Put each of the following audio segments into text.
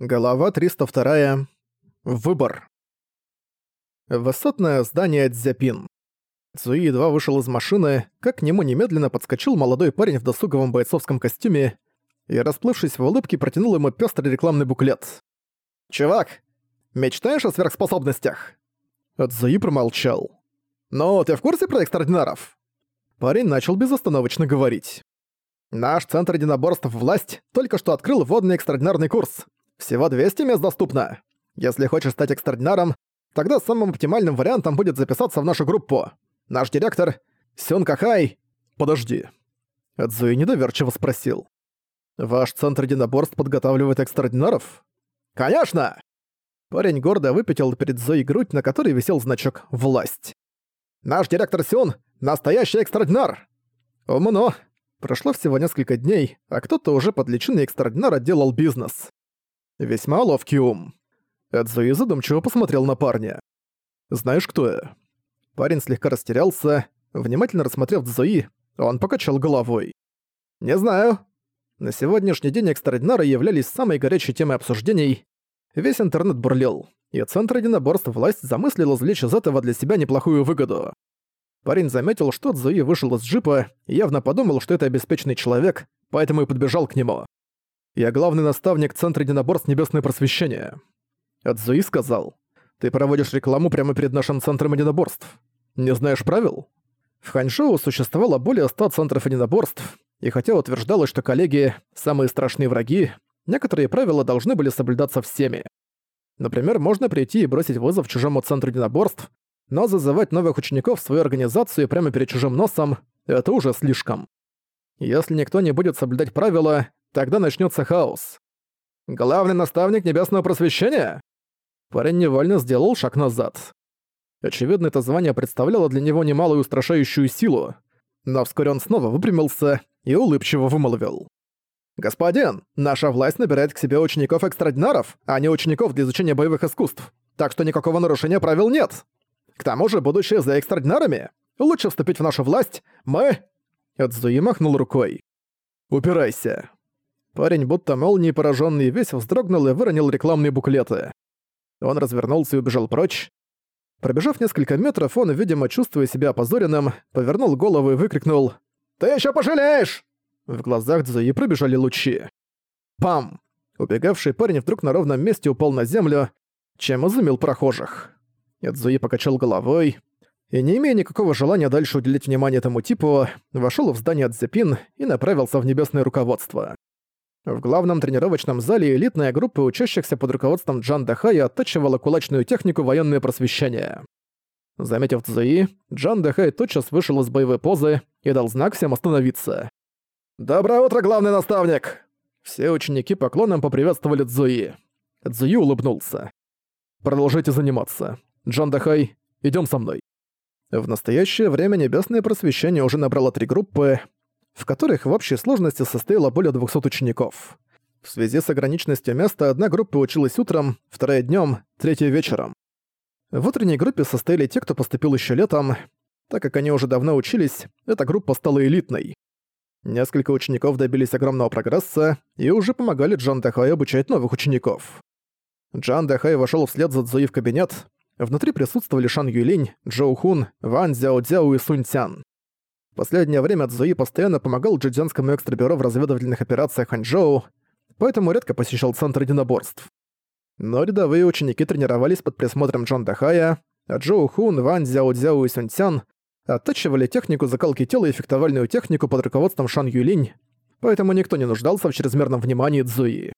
Голова 302. Выбор. Высотное здание Дзяпин. Цуи едва вышел из машины, как к нему немедленно подскочил молодой парень в досуговом бойцовском костюме и, расплывшись в улыбке, протянул ему пёстрый рекламный буклет. «Чувак, мечтаешь о сверхспособностях?» Цуи промолчал. «Ну, ты в курсе про экстраординаров?» Парень начал безостановочно говорить. «Наш Центр единоборств «Власть» только что открыл водный экстраординарный курс. Всего 200 мест доступно. Если хочешь стать экстраординаром, тогда самым оптимальным вариантом будет записаться в нашу группу. Наш директор — Сён Кахай. Подожди. Эдзуи недоверчиво спросил. Ваш центр единоборств подготавливает экстраординаров? Конечно! Парень гордо выпятил перед Зоей грудь, на которой висел значок «Власть». «Наш директор Сюн — настоящий экстраординар!» «Умно!» Прошло всего несколько дней, а кто-то уже под личиной экстраординара делал бизнес. Весьма ловкий ум. Эдзуи задумчиво посмотрел на парня. «Знаешь, кто я?» Парень слегка растерялся. Внимательно рассмотрев Цзуи, он покачал головой. «Не знаю». На сегодняшний день экстраординары являлись самой горячей темой обсуждений. Весь интернет бурлил, и Центр единоборств власть замыслил извлечь из этого для себя неплохую выгоду. Парень заметил, что Цзуи вышел из джипа и явно подумал, что это обеспеченный человек, поэтому и подбежал к нему. Я главный наставник Центра единоборств Небесное Просвещение. Адзуи сказал, ты проводишь рекламу прямо перед нашим Центром единоборств. Не знаешь правил? В Ханьшоу существовало более ста центров единоборств, и хотя утверждалось, что коллеги – самые страшные враги, некоторые правила должны были соблюдаться всеми. Например, можно прийти и бросить вызов чужому центру единоборств, но зазывать новых учеников в свою организацию прямо перед чужим носом – это уже слишком. Если никто не будет соблюдать правила, Тогда начнется хаос. Главный наставник Небесного Просвещения? Парень невольно сделал шаг назад. Очевидно, это звание представляло для него немалую устрашающую силу, но вскоре он снова выпрямился и улыбчиво вымолвил. «Господин, наша власть набирает к себе учеников-экстрадинаров, а не учеников для изучения боевых искусств, так что никакого нарушения правил нет. К тому же, будучи за экстрадинарами, лучше вступить в нашу власть, мы...» Эдзуи махнул рукой. «Упирайся». Парень, будто молнией пораженный, весь вздрогнул и выронил рекламные буклеты. Он развернулся и убежал прочь. Пробежав несколько метров, он, видимо, чувствуя себя опозоренным, повернул голову и выкрикнул «Ты еще пожалеешь!» В глазах Цзуи пробежали лучи. Пам! Убегавший парень вдруг на ровном месте упал на землю, чем изумил прохожих. Цзуи покачал головой и, не имея никакого желания дальше уделить внимание этому типу, вошел в здание Цзепин и направился в небесное руководство. В главном тренировочном зале элитная группа учащихся под руководством Джан Дахая оттачивала кулачную технику военное просвещение. Заметив Цзуи, Джан Дахай тотчас вышел из боевой позы и дал знак всем остановиться. «Доброе утро, главный наставник!» Все ученики поклоном поприветствовали Цзуи. Цзуи улыбнулся. «Продолжайте заниматься. Джан Дахай, идём со мной». В настоящее время Небесное Просвещение уже набрало три группы, в которых в общей сложности состояло более 200 учеников. В связи с ограниченностью места одна группа училась утром, вторая днем, третья вечером. В утренней группе состояли те, кто поступил еще летом. Так как они уже давно учились, эта группа стала элитной. Несколько учеников добились огромного прогресса и уже помогали Джан Дахай обучать новых учеников. Джан Дахай вошел вслед за Цзуи в кабинет. Внутри присутствовали Шан Юлинь, Джоу Хун, Ван Цзяо Цзяо и Сунь Цян последнее время Цзуи постоянно помогал джидзянскому экстрабюро в разведывательных операциях Ханчжоу, поэтому редко посещал центр единоборств. Но рядовые ученики тренировались под присмотром Джон Дахая, а Джоу Хун, Ван Цзяо Цзяо и Сунь Цян оттачивали технику закалки тела и фехтовальную технику под руководством Шан Юлинь, поэтому никто не нуждался в чрезмерном внимании Цзуи.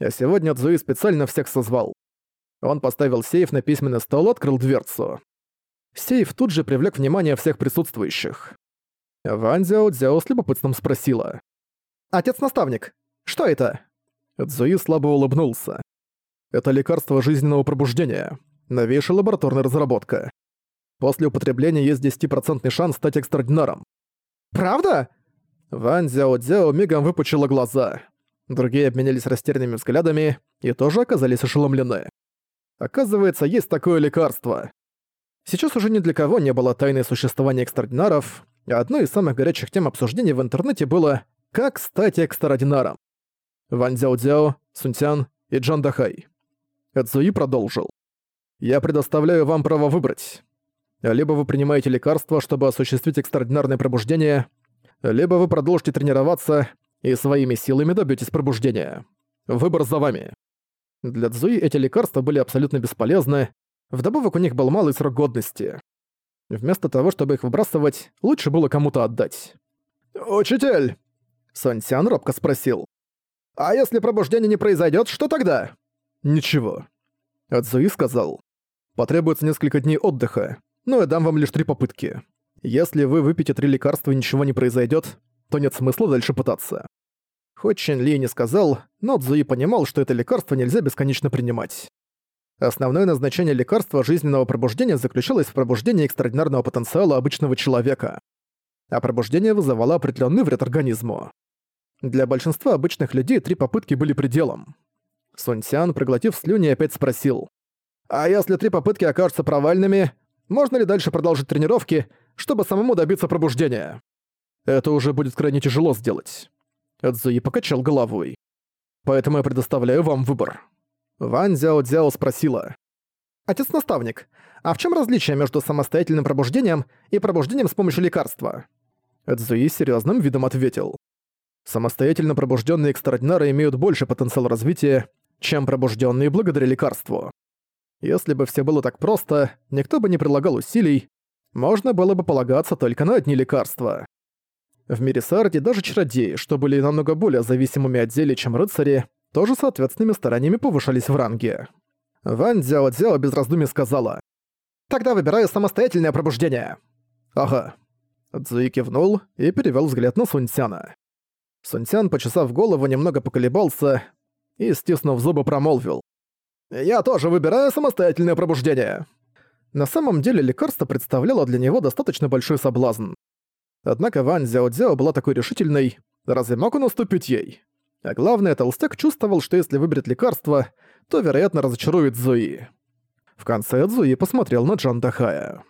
А сегодня Цзуи специально всех созвал. Он поставил сейф на письменный стол открыл дверцу. Сейф тут же привлек внимание всех присутствующих. Ван Зяо Дзяо с любопытством спросила. «Отец-наставник, что это?» Цзуи слабо улыбнулся. «Это лекарство жизненного пробуждения. Новейшая лабораторная разработка. После употребления есть 10% шанс стать экстраординаром». «Правда?» Ван Зяо Дзяо мигом выпучила глаза. Другие обменялись растерянными взглядами и тоже оказались ошеломлены. Оказывается, есть такое лекарство. Сейчас уже ни для кого не было тайны существования экстраординаров, Одной из самых горячих тем обсуждений в интернете было «Как стать экстраординаром?». Ван Цзяо, Сунцян и Джан Дахай. Эцуи продолжил. «Я предоставляю вам право выбрать. Либо вы принимаете лекарства, чтобы осуществить экстраординарное пробуждение, либо вы продолжите тренироваться и своими силами добьетесь пробуждения. Выбор за вами». Для Цзуи эти лекарства были абсолютно бесполезны, вдобавок у них был малый срок годности. Вместо того, чтобы их выбрасывать, лучше было кому-то отдать. «Учитель!» Сон Сян робко спросил. «А если пробуждение не произойдет, что тогда?» «Ничего». Адзуи сказал. «Потребуется несколько дней отдыха, но я дам вам лишь три попытки. Если вы выпьете три лекарства и ничего не произойдет, то нет смысла дальше пытаться». Хоть Чен Ли не сказал, но Цзуи понимал, что это лекарство нельзя бесконечно принимать. Основное назначение лекарства жизненного пробуждения заключалось в пробуждении экстраординарного потенциала обычного человека. А пробуждение вызывало определенный вред организму. Для большинства обычных людей три попытки были пределом. Сунь Сян, проглотив слюни, опять спросил. «А если три попытки окажутся провальными, можно ли дальше продолжить тренировки, чтобы самому добиться пробуждения?» «Это уже будет крайне тяжело сделать». Эдзуи покачал головой. «Поэтому я предоставляю вам выбор». Ван Зяо Дзяо спросила. «Отец-наставник, а в чем различие между самостоятельным пробуждением и пробуждением с помощью лекарства?» Эдзуи серьезным видом ответил. Самостоятельно пробужденные экстраординары имеют больше потенциал развития, чем пробужденные благодаря лекарству. Если бы все было так просто, никто бы не прилагал усилий, можно было бы полагаться только на одни лекарства. В мире Сарди даже чародеи, что были намного более зависимыми от зелий, чем рыцари, тоже соответственными стараниями повышались в ранге. Ван Дзяо Дзяо без раздумий сказала. «Тогда выбираю самостоятельное пробуждение». «Ага». Цзуи кивнул и перевел взгляд на Суньцяна. Суньцян, почесав голову, немного поколебался и, стиснув зубы, промолвил. «Я тоже выбираю самостоятельное пробуждение». На самом деле лекарство представляло для него достаточно большой соблазн. Однако Ван Зяо Дзяо была такой решительной, разве мог он уступить ей? А главное, толстяк чувствовал, что если выберет лекарство, то, вероятно, разочарует Зуи. В конце Зуи посмотрел на Джан Дахая.